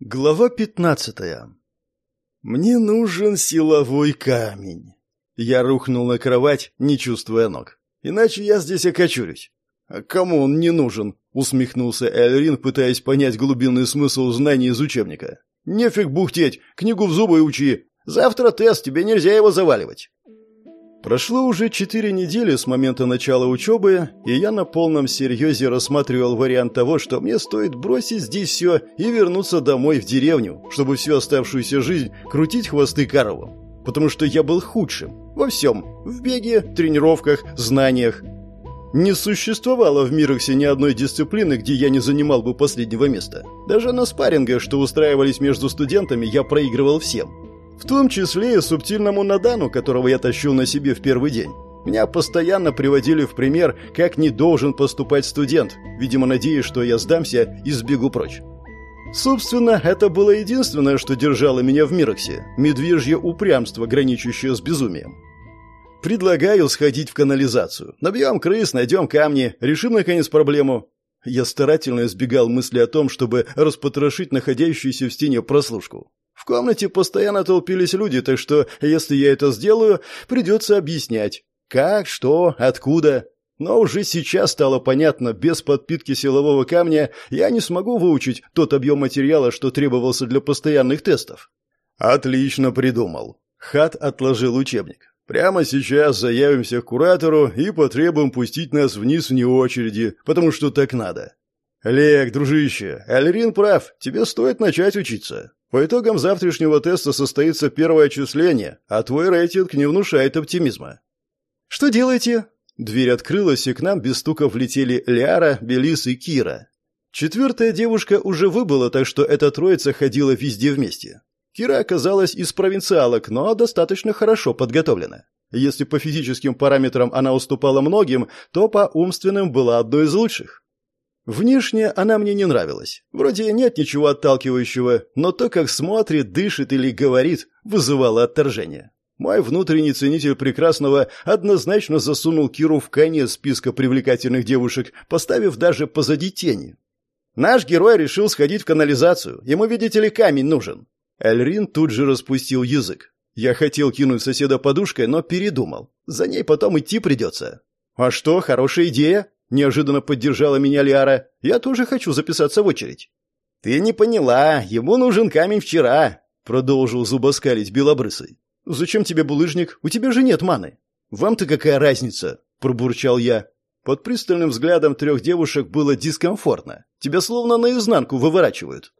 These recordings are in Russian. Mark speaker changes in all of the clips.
Speaker 1: Глава пятнадцатая. Мне нужен силовой камень. Я рухнул на кровать, не чувствуя ног. Иначе я здесь окочурюсь. А кому он не нужен? Усмехнулся Эльрин, пытаясь понять глубинный смысл знаний из учебника. Нефиг бухтеть, книгу в зубы учи. Завтра тест, тебе нельзя его заваливать. Прошло уже четыре недели с момента начала учебы, и я на полном серьезе рассматривал вариант того, что мне стоит бросить здесь все и вернуться домой в деревню, чтобы всю оставшуюся жизнь крутить хвосты коровам. Потому что я был худшим. Во всем. В беге, тренировках, знаниях. Не существовало в Мироксе ни одной дисциплины, где я не занимал бы последнего места. Даже на спаррингах, что устраивались между студентами, я проигрывал всем. В том числе и субтильному Надану, которого я тащил на себе в первый день. Меня постоянно приводили в пример, как не должен поступать студент, видимо, надеясь, что я сдамся и сбегу прочь. Собственно, это было единственное, что держало меня в Мироксе – медвежье упрямство, граничащее с безумием. Предлагаю сходить в канализацию. Набьем крыс, найдем камни, решим, наконец, проблему. Я старательно избегал мысли о том, чтобы распотрошить находящуюся в стене прослушку. В комнате постоянно толпились люди, так что, если я это сделаю, придется объяснять. Как, что, откуда. Но уже сейчас стало понятно, без подпитки силового камня я не смогу выучить тот объем материала, что требовался для постоянных тестов. Отлично придумал. Хат отложил учебник. Прямо сейчас заявимся к куратору и потребуем пустить нас вниз вне очереди, потому что так надо. Олег, дружище, Альрин прав, тебе стоит начать учиться. По итогам завтрашнего теста состоится первое отчисление, а твой рейтинг не внушает оптимизма. Что делаете? Дверь открылась, и к нам без стука влетели Лиара, Белис и Кира. Четвертая девушка уже выбыла, так что эта троица ходила везде вместе. Кира оказалась из провинциалок, но достаточно хорошо подготовлена. Если по физическим параметрам она уступала многим, то по умственным была одной из лучших. Внешне она мне не нравилась. Вроде нет ничего отталкивающего, но то, как смотрит, дышит или говорит, вызывало отторжение. Мой внутренний ценитель прекрасного однозначно засунул Киру в конец списка привлекательных девушек, поставив даже позади тени. Наш герой решил сходить в канализацию. Ему, видите ли, камень нужен. Эльрин тут же распустил язык. Я хотел кинуть соседа подушкой, но передумал. За ней потом идти придется. А что, хорошая идея? Неожиданно поддержала меня Лиара. «Я тоже хочу записаться в очередь». «Ты не поняла. Ему нужен камень вчера», — продолжил зубоскалить белобрысый. «Зачем тебе булыжник? У тебя же нет маны». «Вам-то какая разница?» — пробурчал я. Под пристальным взглядом трех девушек было дискомфортно. Тебя словно наизнанку выворачивают.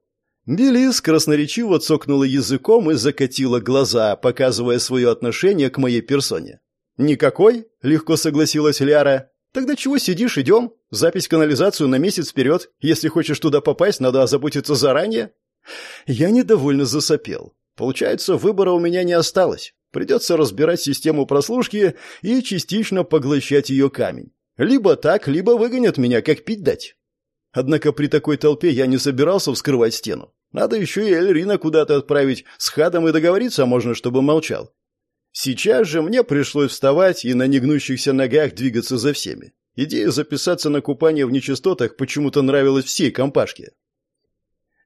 Speaker 1: Белис красноречиво цокнула языком и закатила глаза, показывая свое отношение к моей персоне. «Никакой?» — легко согласилась Ляра. Тогда чего сидишь, идем? Запись канализацию на месяц вперед. Если хочешь туда попасть, надо озаботиться заранее. Я недовольно засопел. Получается, выбора у меня не осталось. Придется разбирать систему прослушки и частично поглощать ее камень. Либо так, либо выгонят меня, как пить дать. Однако при такой толпе я не собирался вскрывать стену. Надо еще и Эльрина куда-то отправить. С Хадом и договориться можно, чтобы молчал. Сейчас же мне пришлось вставать и на негнущихся ногах двигаться за всеми. Идея записаться на купание в нечистотах почему-то нравилась всей компашке.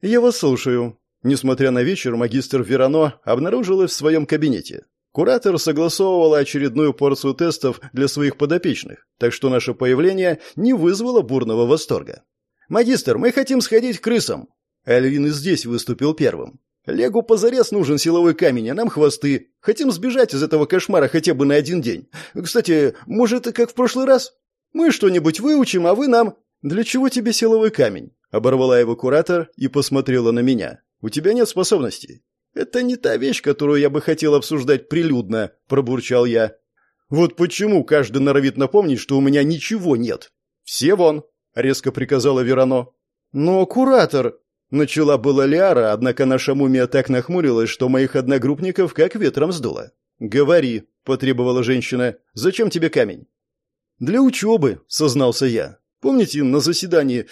Speaker 1: «Я вас слушаю». Несмотря на вечер, магистр Верано обнаружилась в своем кабинете. Куратор согласовывала очередную порцию тестов для своих подопечных, так что наше появление не вызвало бурного восторга. «Магистр, мы хотим сходить к крысам!» Эльвин и здесь выступил первым. Легу позарез нужен силовой камень, а нам хвосты. Хотим сбежать из этого кошмара хотя бы на один день. Кстати, может, как в прошлый раз? Мы что-нибудь выучим, а вы нам... Для чего тебе силовой камень? Оборвала его куратор и посмотрела на меня. У тебя нет способностей. Это не та вещь, которую я бы хотел обсуждать прилюдно, пробурчал я. Вот почему каждый норовит напомнить, что у меня ничего нет. Все вон, резко приказала Верано. Но куратор, Начала была Лиара, однако наша мумия так нахмурилась, что моих одногруппников как ветром сдуло. «Говори», — потребовала женщина, — «зачем тебе камень?» «Для учебы», — сознался я. «Помните, на заседании...»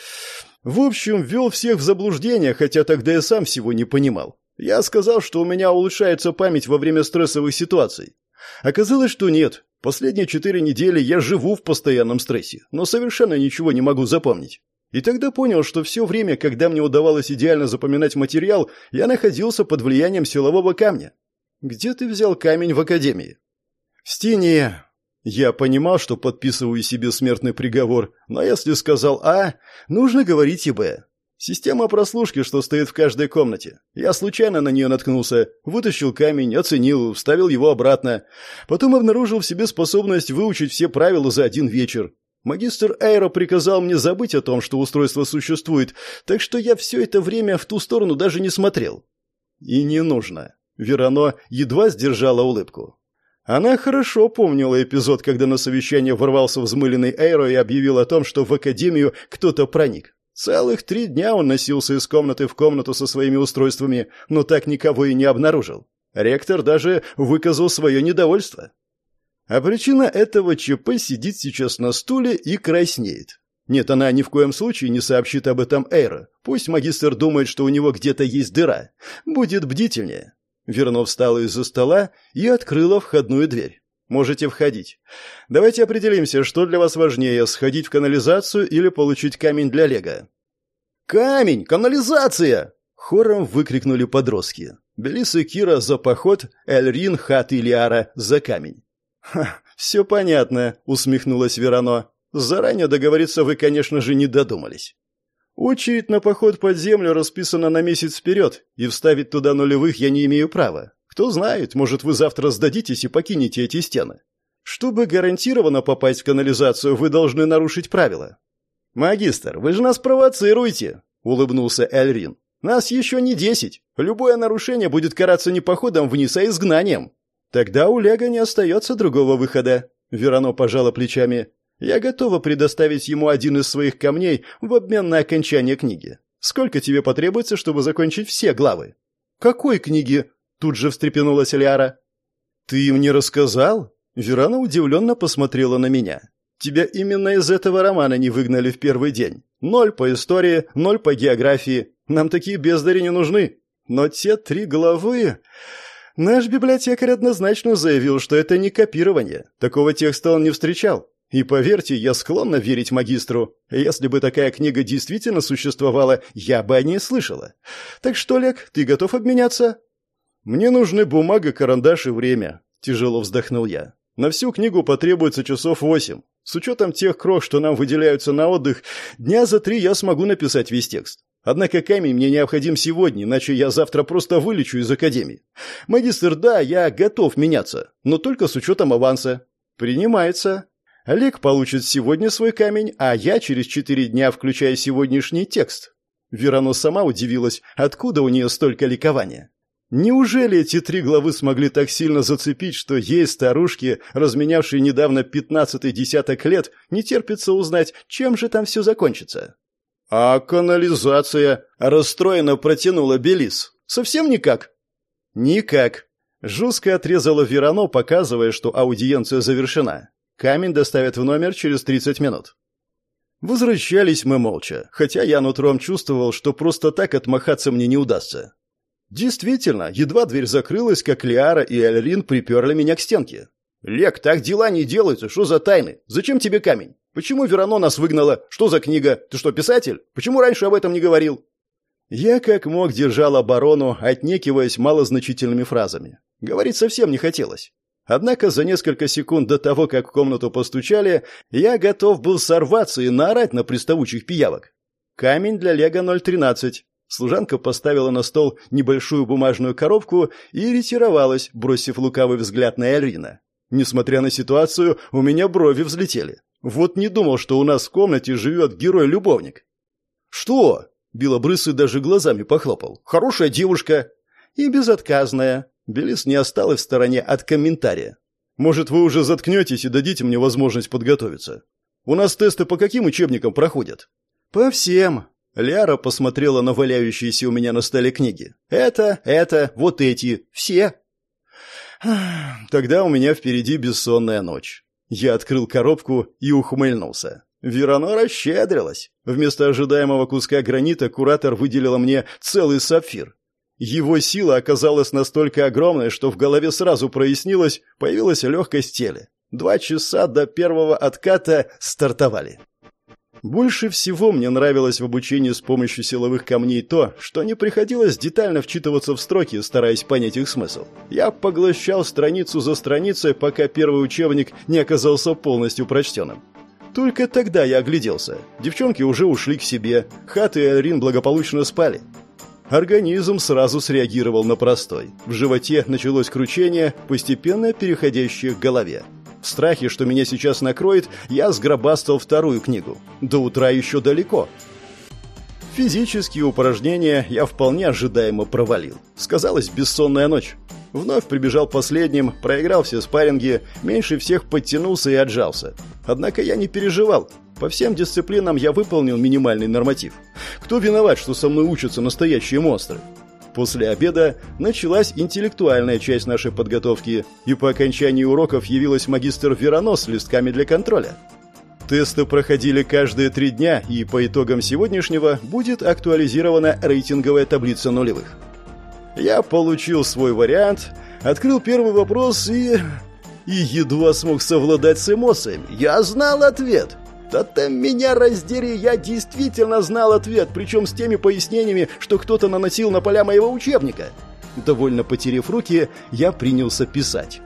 Speaker 1: В общем, ввел всех в заблуждение, хотя тогда я сам всего не понимал. Я сказал, что у меня улучшается память во время стрессовых ситуаций. Оказалось, что нет. Последние четыре недели я живу в постоянном стрессе, но совершенно ничего не могу запомнить. И тогда понял, что все время, когда мне удавалось идеально запоминать материал, я находился под влиянием силового камня. Где ты взял камень в академии? В стене. Я понимал, что подписываю себе смертный приговор, но если сказал «А», нужно говорить и «Б». Система прослушки, что стоит в каждой комнате. Я случайно на нее наткнулся, вытащил камень, оценил, вставил его обратно. Потом обнаружил в себе способность выучить все правила за один вечер. Магистр Эйро приказал мне забыть о том, что устройство существует, так что я все это время в ту сторону даже не смотрел. И не нужно. Верано едва сдержала улыбку. Она хорошо помнила эпизод, когда на совещание ворвался взмыленный Эйро и объявил о том, что в Академию кто-то проник. Целых три дня он носился из комнаты в комнату со своими устройствами, но так никого и не обнаружил. Ректор даже выказал свое недовольство. А причина этого ЧП сидит сейчас на стуле и краснеет. Нет, она ни в коем случае не сообщит об этом Эйра. Пусть магистр думает, что у него где-то есть дыра. Будет бдительнее. Вернов встала из-за стола и открыла входную дверь. Можете входить. Давайте определимся, что для вас важнее, сходить в канализацию или получить камень для лего. Камень! Канализация! Хором выкрикнули подростки. Белис и Кира за поход, Эльрин, Хат и Лиара за камень. «Ха, все понятно», — усмехнулась Верано. «Заранее договориться вы, конечно же, не додумались». Очередь на поход под землю расписана на месяц вперед, и вставить туда нулевых я не имею права. Кто знает, может, вы завтра сдадитесь и покинете эти стены. Чтобы гарантированно попасть в канализацию, вы должны нарушить правила. Магистр, вы же нас провоцируете, улыбнулся Эльрин. Нас еще не десять. Любое нарушение будет караться не походом вниз, а изгнанием. Тогда у Лего не остается другого выхода. Верано пожала плечами. Я готова предоставить ему один из своих камней в обмен на окончание книги. Сколько тебе потребуется, чтобы закончить все главы? Какой книги? Тут же встрепенулась Лиара. «Ты им не рассказал?» Верана удивленно посмотрела на меня. «Тебя именно из этого романа не выгнали в первый день. Ноль по истории, ноль по географии. Нам такие бездари не нужны. Но те три главы...» Наш библиотекарь однозначно заявил, что это не копирование. Такого текста он не встречал. И поверьте, я склонна верить магистру. Если бы такая книга действительно существовала, я бы о ней слышала. Так что, Лек, ты готов обменяться? «Мне нужны бумага, карандаш и время», – тяжело вздохнул я. «На всю книгу потребуется часов восемь. С учетом тех крох, что нам выделяются на отдых, дня за три я смогу написать весь текст. Однако камень мне необходим сегодня, иначе я завтра просто вылечу из академии. Магистр, да, я готов меняться, но только с учетом аванса. Принимается. Олег получит сегодня свой камень, а я через четыре дня, включая сегодняшний текст. Верано сама удивилась, откуда у нее столько ликования. Неужели эти три главы смогли так сильно зацепить, что ей, старушке, разменявшей недавно пятнадцатый десяток лет, не терпится узнать, чем же там все закончится? А канализация расстроенно протянула Белис. Совсем никак? Никак. Жестко отрезала Верано, показывая, что аудиенция завершена. Камень доставят в номер через тридцать минут. Возвращались мы молча, хотя я нутром чувствовал, что просто так отмахаться мне не удастся. Действительно, едва дверь закрылась, как Лиара и Эльрин приперли меня к стенке. «Лек, так дела не делаются, что за тайны? Зачем тебе камень? Почему Верано нас выгнала? Что за книга? Ты что, писатель? Почему раньше об этом не говорил?» Я как мог держал оборону, отнекиваясь малозначительными фразами. Говорить совсем не хотелось. Однако за несколько секунд до того, как в комнату постучали, я готов был сорваться и наорать на приставучих пиявок. Камень для Лего 013. Служанка поставила на стол небольшую бумажную коробку и ретировалась, бросив лукавый взгляд на Эльрина. Несмотря на ситуацию, у меня брови взлетели. Вот не думал, что у нас в комнате живет герой-любовник. «Что?» — Белобрысый даже глазами похлопал. «Хорошая девушка». «И безотказная». Белис не осталась в стороне от комментария. «Может, вы уже заткнетесь и дадите мне возможность подготовиться? У нас тесты по каким учебникам проходят?» «По всем», Ляра посмотрела на валяющиеся у меня на столе книги. «Это, это, вот эти, все». Тогда у меня впереди бессонная ночь. Я открыл коробку и ухмыльнулся. Верано расщедрилась. Вместо ожидаемого куска гранита куратор выделила мне целый сапфир. Его сила оказалась настолько огромной, что в голове сразу прояснилось, появилась легкость теле. Два часа до первого отката стартовали. Больше всего мне нравилось в обучении с помощью силовых камней то, что не приходилось детально вчитываться в строки, стараясь понять их смысл. Я поглощал страницу за страницей, пока первый учебник не оказался полностью прочтенным. Только тогда я огляделся. Девчонки уже ушли к себе, Хат и Арин благополучно спали. Организм сразу среагировал на простой. В животе началось кручение, постепенно переходящее к голове. В страхе, что меня сейчас накроет, я сгробастал вторую книгу. До утра еще далеко. Физические упражнения я вполне ожидаемо провалил. Сказалась бессонная ночь. Вновь прибежал последним, проиграл все спарринги, меньше всех подтянулся и отжался. Однако я не переживал. По всем дисциплинам я выполнил минимальный норматив. Кто виноват, что со мной учатся настоящие монстры? После обеда началась интеллектуальная часть нашей подготовки, и по окончании уроков явилась магистр Веронос с листками для контроля. Тесты проходили каждые три дня, и по итогам сегодняшнего будет актуализирована рейтинговая таблица нулевых. Я получил свой вариант, открыл первый вопрос и... И едва смог совладать с эмоциями. Я знал ответ. Да там меня раздери, я действительно знал ответ, причем с теми пояснениями, что кто-то наносил на поля моего учебника. Довольно потеряв руки, я принялся писать.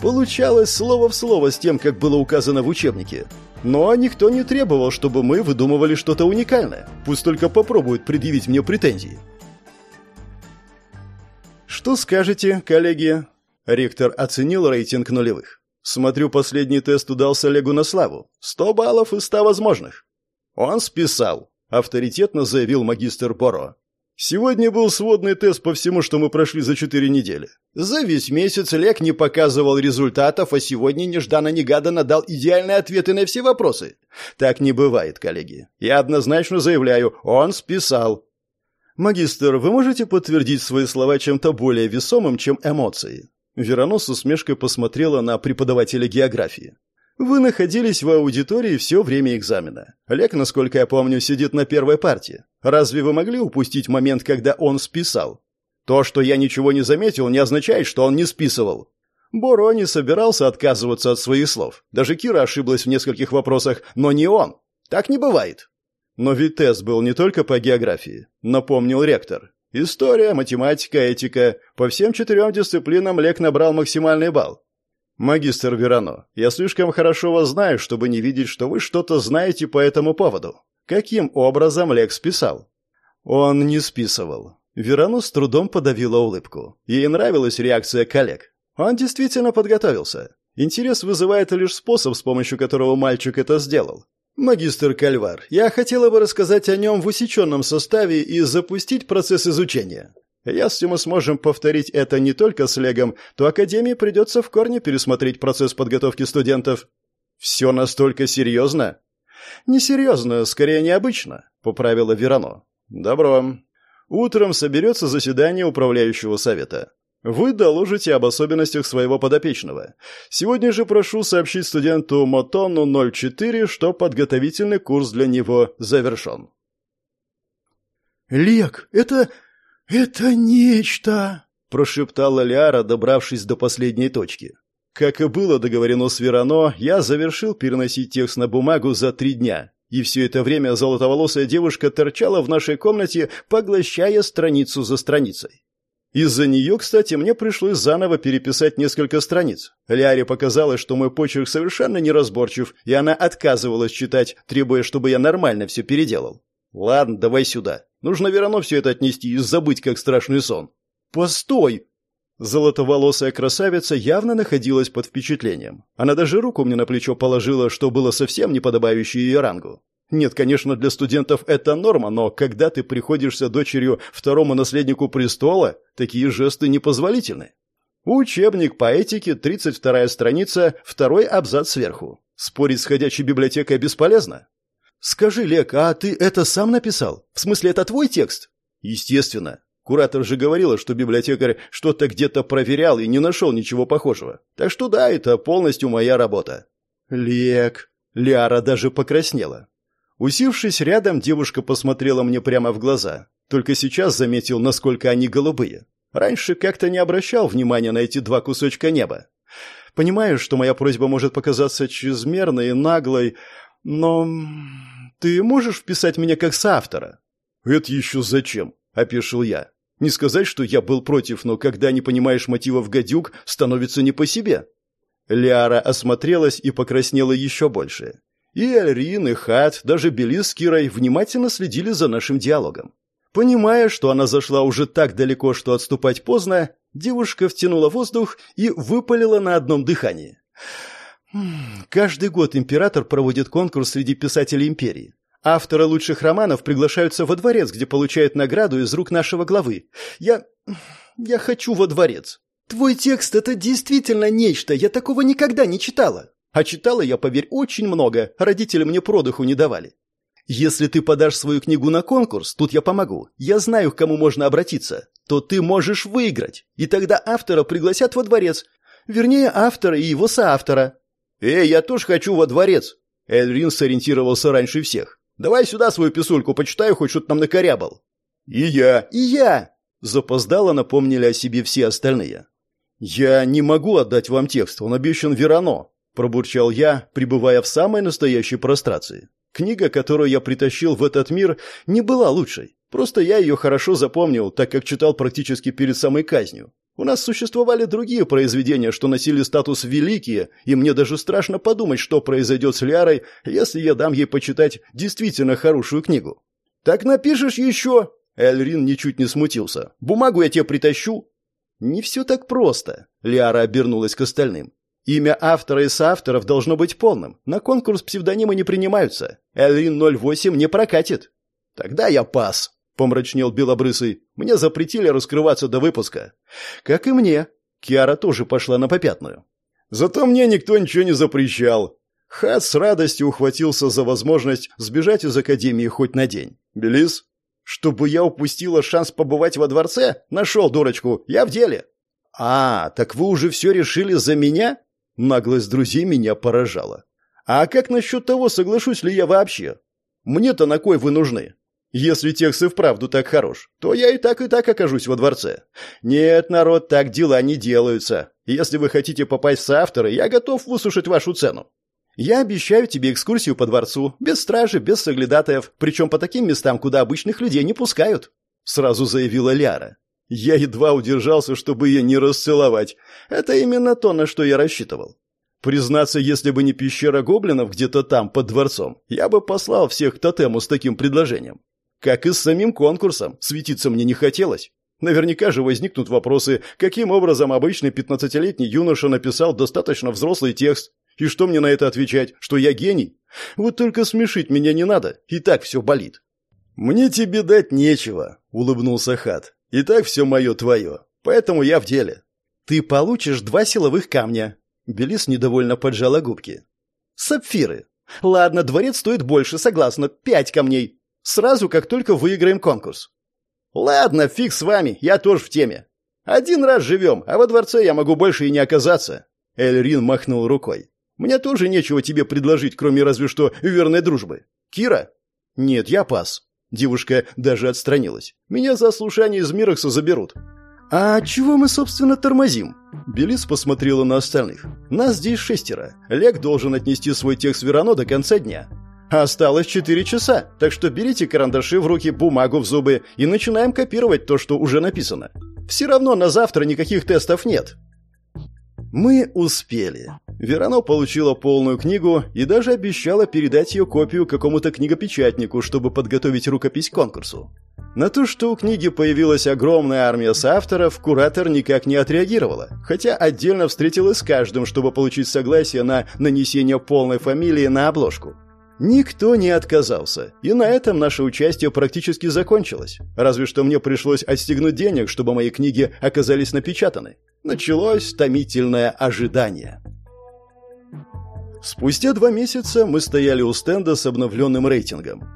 Speaker 1: Получалось слово в слово с тем, как было указано в учебнике. Но никто не требовал, чтобы мы выдумывали что-то уникальное. Пусть только попробуют предъявить мне претензии. Что скажете, коллеги? Ректор оценил рейтинг нулевых. Смотрю, последний тест удался Олегу на славу. Сто баллов из ста возможных. Он списал, авторитетно заявил магистр Боро. Сегодня был сводный тест по всему, что мы прошли за четыре недели. За весь месяц Олег не показывал результатов, а сегодня нежданно-негаданно дал идеальные ответы на все вопросы. Так не бывает, коллеги. Я однозначно заявляю, он списал. Магистр, вы можете подтвердить свои слова чем-то более весомым, чем эмоции? Верано с усмешкой посмотрела на преподавателя географии. «Вы находились в аудитории все время экзамена. Олег, насколько я помню, сидит на первой партии. Разве вы могли упустить момент, когда он списал? То, что я ничего не заметил, не означает, что он не списывал». Боро не собирался отказываться от своих слов. Даже Кира ошиблась в нескольких вопросах, но не он. Так не бывает. Но ведь тест был не только по географии, напомнил ректор. История, математика, этика. По всем четырем дисциплинам Лек набрал максимальный балл. Магистр Верано, я слишком хорошо вас знаю, чтобы не видеть, что вы что-то знаете по этому поводу. Каким образом Лек списал? Он не списывал. Верано с трудом подавила улыбку. Ей нравилась реакция коллег. Он действительно подготовился. Интерес вызывает лишь способ, с помощью которого мальчик это сделал. «Магистр Кальвар, я хотела бы рассказать о нем в усеченном составе и запустить процесс изучения. Если мы сможем повторить это не только с Легом, то Академии придется в корне пересмотреть процесс подготовки студентов». «Все настолько серьезно?» «Несерьезно, скорее необычно», — поправила Верано. «Добро. Утром соберется заседание управляющего совета. Вы доложите об особенностях своего подопечного. Сегодня же прошу сообщить студенту Мотону 04, что подготовительный курс для него завершен.
Speaker 2: «Лек, это... это нечто!» – прошептала Лиара, добравшись до последней точки.
Speaker 1: Как и было договорено с Верано, я завершил переносить текст на бумагу за три дня, и все это время золотоволосая девушка торчала в нашей комнате, поглощая страницу за страницей. Из-за нее, кстати, мне пришлось заново переписать несколько страниц. Ляре показалось, что мой почерк совершенно неразборчив, и она отказывалась читать, требуя, чтобы я нормально все переделал. Ладно, давай сюда. Нужно верно все это отнести и забыть, как страшный сон. Постой! Золотоволосая красавица явно находилась под впечатлением. Она даже руку мне на плечо положила, что было совсем не подобающей ее рангу. Нет, конечно, для студентов это норма, но когда ты приходишься дочерью второму наследнику престола, такие жесты непозволительны. Учебник по этике, 32-я страница, второй абзац сверху. Спорить с ходячей библиотекой бесполезно. Скажи, Лек, а ты это сам написал? В смысле, это твой текст? Естественно. Куратор же говорила, что библиотекарь что-то где-то проверял и не нашел ничего похожего. Так что да, это полностью моя работа. Лек. Ляра даже покраснела. Усившись рядом, девушка посмотрела мне прямо в глаза. Только сейчас заметил, насколько они голубые. Раньше как-то не обращал внимания на эти два кусочка неба. Понимаю, что моя просьба может показаться чрезмерной и наглой, но...
Speaker 2: Ты можешь вписать меня как соавтора?»
Speaker 1: «Это еще зачем?» – опешил я. «Не сказать, что я был против, но когда не понимаешь мотивов гадюк, становится не по себе». Лиара осмотрелась и покраснела еще больше. И Эльрин, и Хат, даже Белис с Кирой внимательно следили за нашим диалогом. Понимая, что она зашла уже так далеко, что отступать поздно, девушка втянула воздух и выпалила на одном дыхании. Каждый год император проводит конкурс среди писателей империи. Авторы лучших романов приглашаются во дворец, где получают награду из рук нашего главы. Я... я хочу во дворец. Твой текст — это действительно нечто, я такого никогда не читала. А читала я, поверь, очень много, родители мне продыху не давали. Если ты подашь свою книгу на конкурс, тут я помогу, я знаю, к кому можно обратиться, то ты можешь выиграть, и тогда автора пригласят во дворец. Вернее, автора и его соавтора. «Эй, я тоже хочу во дворец!» Эльрин сориентировался раньше всех. «Давай сюда свою писульку, почитаю, хоть что-то нам накорябал».
Speaker 2: «И я!»
Speaker 1: «И я!» Запоздало напомнили о себе все остальные. «Я не могу отдать вам текст, он обещан Верано», пробурчал я, пребывая в самой настоящей прострации. Книга, которую я притащил в этот мир, не была лучшей. Просто я ее хорошо запомнил, так как читал практически перед самой казнью. У нас существовали другие произведения, что носили статус «великие», и мне даже страшно подумать, что произойдет с Лярой, если я дам ей почитать действительно хорошую книгу. «Так напишешь еще?» Эльрин ничуть не смутился. «Бумагу я тебе притащу». «Не все так просто», — Лиара обернулась к остальным. Имя автора и соавторов должно быть полным. На конкурс псевдонимы не принимаются. Элрин 08 не прокатит. Тогда я пас, помрачнел Белобрысый. Мне запретили раскрываться до выпуска. Как и мне. Киара тоже пошла на попятную. Зато мне никто ничего не запрещал. Хат с радостью ухватился за возможность сбежать из академии хоть на день. Белис, чтобы я упустила шанс побывать во дворце? Нашел дурочку. Я в деле. А, так вы уже все решили за меня? Наглость друзей меня поражала. А как насчет того, соглашусь ли я вообще? Мне-то на кой вы нужны? Если текст и вправду так хорош, то я и так и так окажусь во дворце. Нет, народ, так дела не делаются. Если вы хотите попасть с авторы, я готов выслушать вашу цену. Я обещаю тебе экскурсию по дворцу, без стражи, без соглядатаев, причем по таким местам, куда обычных людей не пускают», — сразу заявила Ляра. Я едва удержался, чтобы ее не расцеловать. Это именно то, на что я рассчитывал. Признаться, если бы не пещера гоблинов где-то там, под дворцом, я бы послал всех к тотему с таким предложением. Как и с самим конкурсом, светиться мне не хотелось. Наверняка же возникнут вопросы, каким образом обычный пятнадцатилетний юноша написал достаточно взрослый текст. И что мне на это отвечать, что я гений? Вот только смешить меня не надо, и так все болит. «Мне тебе дать нечего», — улыбнулся Хат. И так все мое твое. Поэтому я в деле. Ты получишь два силовых камня. Белис недовольно поджала губки. Сапфиры. Ладно, дворец стоит больше, согласна. Пять камней. Сразу, как только выиграем конкурс. Ладно, фиг с вами, я тоже в теме. Один раз живем, а во дворце я могу больше и не оказаться. Эльрин махнул рукой. Мне тоже нечего тебе предложить, кроме разве что верной дружбы. Кира? Нет, я пас. Девушка даже отстранилась. «Меня за слушание из Мирокса заберут». «А чего мы, собственно, тормозим?» Белис посмотрела на остальных. «Нас здесь шестеро. Лек должен отнести свой текст Верано до конца дня. Осталось четыре часа, так что берите карандаши в руки, бумагу в зубы и начинаем копировать то, что уже написано. Все равно на завтра никаких тестов нет». Мы успели. Верано получила полную книгу и даже обещала передать ее копию какому-то книгопечатнику, чтобы подготовить рукопись к конкурсу. На то, что у книги появилась огромная армия соавторов, куратор никак не отреагировала, хотя отдельно встретилась с каждым, чтобы получить согласие на нанесение полной фамилии на обложку. Никто не отказался, и на этом наше участие практически закончилось. Разве что мне пришлось отстегнуть денег, чтобы мои книги оказались напечатаны. Началось томительное ожидание. Спустя два месяца мы стояли у стенда с обновленным рейтингом.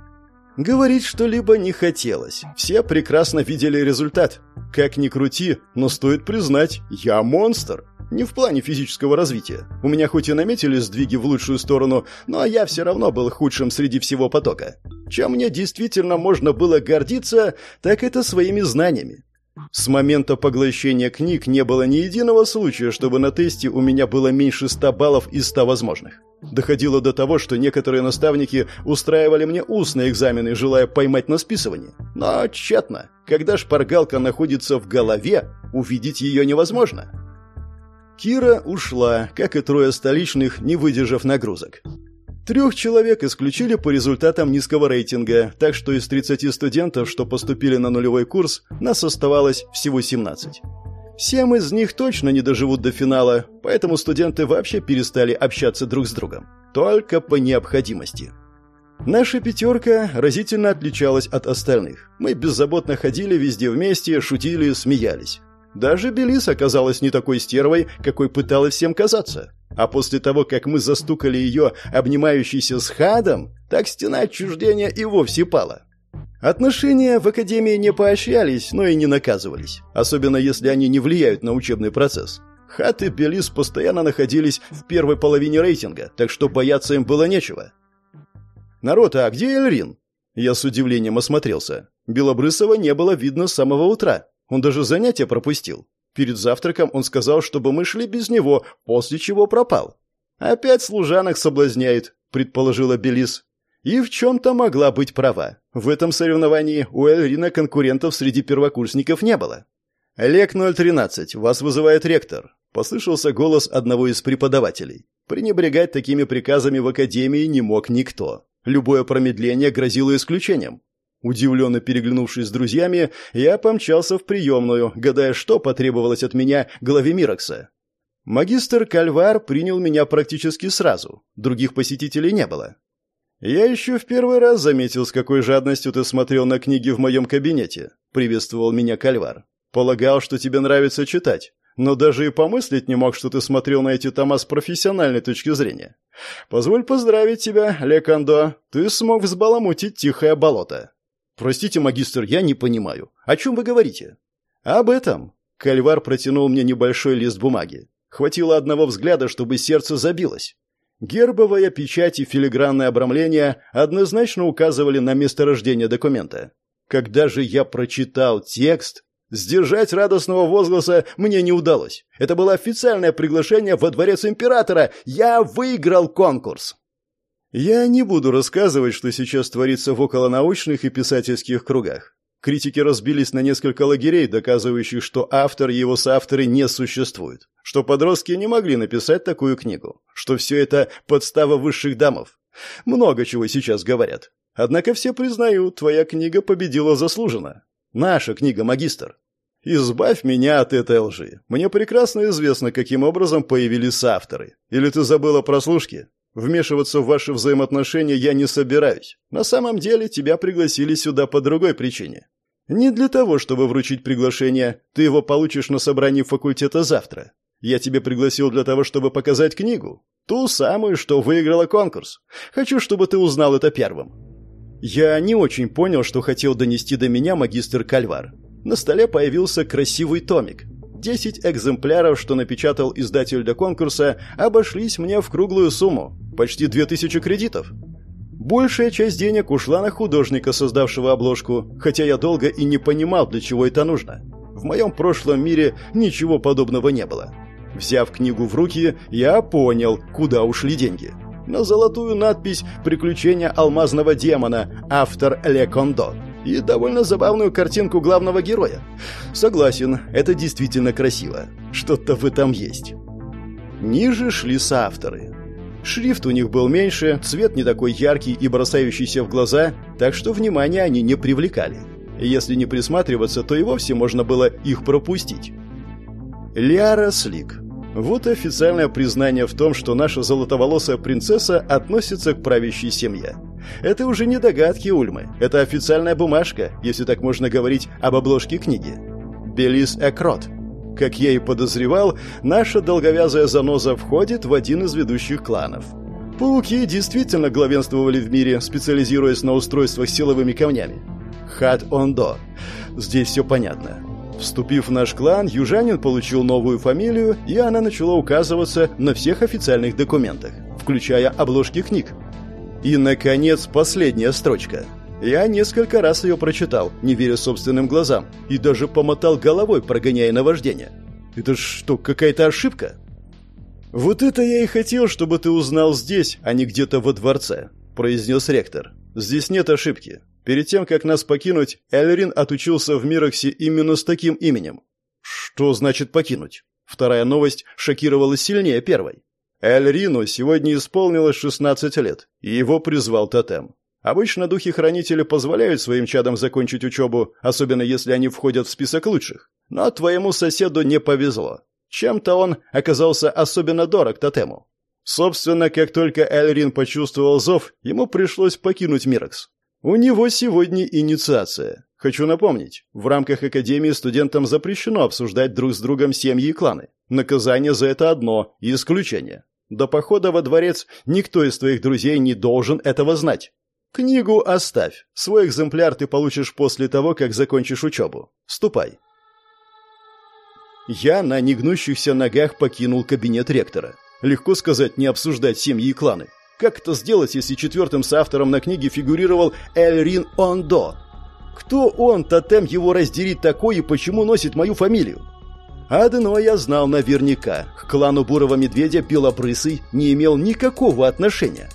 Speaker 1: Говорить что-либо не хотелось. Все прекрасно видели результат. Как ни крути, но стоит признать, я монстр. Не в плане физического развития. У меня хоть и наметились сдвиги в лучшую сторону, но я все равно был худшим среди всего потока. Чем мне действительно можно было гордиться, так это своими знаниями. С момента поглощения книг не было ни единого случая, чтобы на тесте у меня было меньше 100 баллов из 100 возможных. Доходило до того, что некоторые наставники устраивали мне устные экзамены, желая поймать на списывание. Но тщетно. Когда шпаргалка находится в голове, увидеть ее невозможно. Кира ушла, как и трое столичных, не выдержав нагрузок. Трех человек исключили по результатам низкого рейтинга, так что из 30 студентов, что поступили на нулевой курс, нас оставалось всего 17. Семь из них точно не доживут до финала, поэтому студенты вообще перестали общаться друг с другом. Только по необходимости. Наша пятерка разительно отличалась от остальных. Мы беззаботно ходили везде вместе, шутили, смеялись. Даже Белис оказалась не такой стервой, какой пыталась всем казаться. А после того, как мы застукали ее, обнимающейся с Хадом, так стена отчуждения и вовсе пала. Отношения в Академии не поощрялись, но и не наказывались, особенно если они не влияют на учебный процесс. Хат и Белис постоянно находились в первой половине рейтинга, так что бояться им было нечего. «Народ, а где Эльрин?» Я с удивлением осмотрелся. Белобрысова не было видно с самого утра. Он даже занятия пропустил. Перед завтраком он сказал, чтобы мы шли без него, после чего пропал. «Опять служанок соблазняет», — предположила Белис. И в чем-то могла быть права. В этом соревновании у Эльрина конкурентов среди первокурсников не было. «Лек 013, вас вызывает ректор», — послышался голос одного из преподавателей. Пренебрегать такими приказами в академии не мог никто. Любое промедление грозило исключением. Удивленно переглянувшись с друзьями, я помчался в приемную, гадая, что потребовалось от меня главе Мирокса. Магистр Кальвар принял меня практически сразу, других посетителей не было. «Я еще в первый раз заметил, с какой жадностью ты смотрел на книги в моем кабинете», — приветствовал меня Кальвар. «Полагал, что тебе нравится читать, но даже и помыслить не мог, что ты смотрел на эти тома с профессиональной точки зрения. Позволь поздравить тебя, Лекандо, ты смог взбаламутить тихое болото». «Простите, магистр, я не понимаю. О чем вы говорите?» «Об этом». Кальвар протянул мне небольшой лист бумаги. Хватило одного взгляда, чтобы сердце забилось. Гербовая печать и филигранное обрамление однозначно указывали на месторождение документа. Когда же я прочитал текст, сдержать радостного возгласа мне не удалось. Это было официальное приглашение во дворец императора. Я выиграл конкурс. Я не буду рассказывать, что сейчас творится в околонаучных и писательских кругах. Критики разбились на несколько лагерей, доказывающих, что автор и его соавторы не существуют, что подростки не могли написать такую книгу, что все это подстава высших дамов. Много чего сейчас говорят. Однако все признают, твоя книга победила заслуженно. Наша книга, магистр. Избавь меня от этой лжи. Мне прекрасно известно, каким образом появились соавторы. Или ты забыла про служки? Вмешиваться в ваши взаимоотношения я не собираюсь. На самом деле тебя пригласили сюда по другой причине. Не для того, чтобы вручить приглашение. Ты его получишь на собрании факультета завтра. Я тебя пригласил для того, чтобы показать книгу. Ту самую, что выиграла конкурс. Хочу, чтобы ты узнал это первым. Я не очень понял, что хотел донести до меня магистр Кальвар. На столе появился красивый томик. Десять экземпляров, что напечатал издатель для конкурса, обошлись мне в круглую сумму почти две тысячи кредитов. Большая часть денег ушла на художника, создавшего обложку, хотя я долго и не понимал, для чего это нужно. В моем прошлом мире ничего подобного не было. Взяв книгу в руки, я понял, куда ушли деньги. На золотую надпись «Приключения алмазного демона», автор Ле Кондо. И довольно забавную картинку главного героя. Согласен, это действительно красиво. Что-то в этом есть. Ниже шли соавторы. Шрифт у них был меньше, цвет не такой яркий и бросающийся в глаза, так что внимания они не привлекали. Если не присматриваться, то и вовсе можно было их пропустить. Лиара Слик. Вот официальное признание в том, что наша золотоволосая принцесса относится к правящей семье. Это уже не догадки Ульмы, это официальная бумажка, если так можно говорить об обложке книги. Белис Экрот. Как я и подозревал, наша долговязая заноза входит в один из ведущих кланов. Пауки действительно главенствовали в мире, специализируясь на устройствах силовыми камнями. Хат-Ондо. Здесь все понятно. Вступив в наш клан, южанин получил новую фамилию, и она начала указываться на всех официальных документах, включая обложки книг. И, наконец, последняя строчка – я несколько раз ее прочитал, не веря собственным глазам, и даже помотал головой, прогоняя наваждение. Это что, какая-то ошибка? «Вот это я и хотел, чтобы ты узнал здесь, а не где-то во дворце», – произнес ректор. «Здесь нет ошибки. Перед тем, как нас покинуть, Эльрин отучился в Мироксе именно с таким именем». «Что значит покинуть?» Вторая новость шокировала сильнее первой. Эльрину сегодня исполнилось 16 лет, и его призвал тотем. Обычно духи-хранители позволяют своим чадам закончить учебу, особенно если они входят в список лучших. Но твоему соседу не повезло. Чем-то он оказался особенно дорог тотему. Собственно, как только Эльрин почувствовал зов, ему пришлось покинуть Мирекс. У него сегодня инициация. Хочу напомнить, в рамках Академии студентам запрещено обсуждать друг с другом семьи и кланы. Наказание за это одно исключение. До похода во дворец никто из твоих друзей не должен этого знать. Книгу оставь. Свой экземпляр ты получишь после того, как закончишь учебу. Ступай. Я на негнущихся ногах покинул кабинет ректора. Легко сказать, не обсуждать семьи и кланы. Как это сделать, если четвертым соавтором на книге фигурировал Эльрин Ондо? Кто он, тотем его раздерит такой и почему носит мою фамилию? Одно я знал наверняка. К клану Бурого Медведя Белобрысый не имел никакого отношения.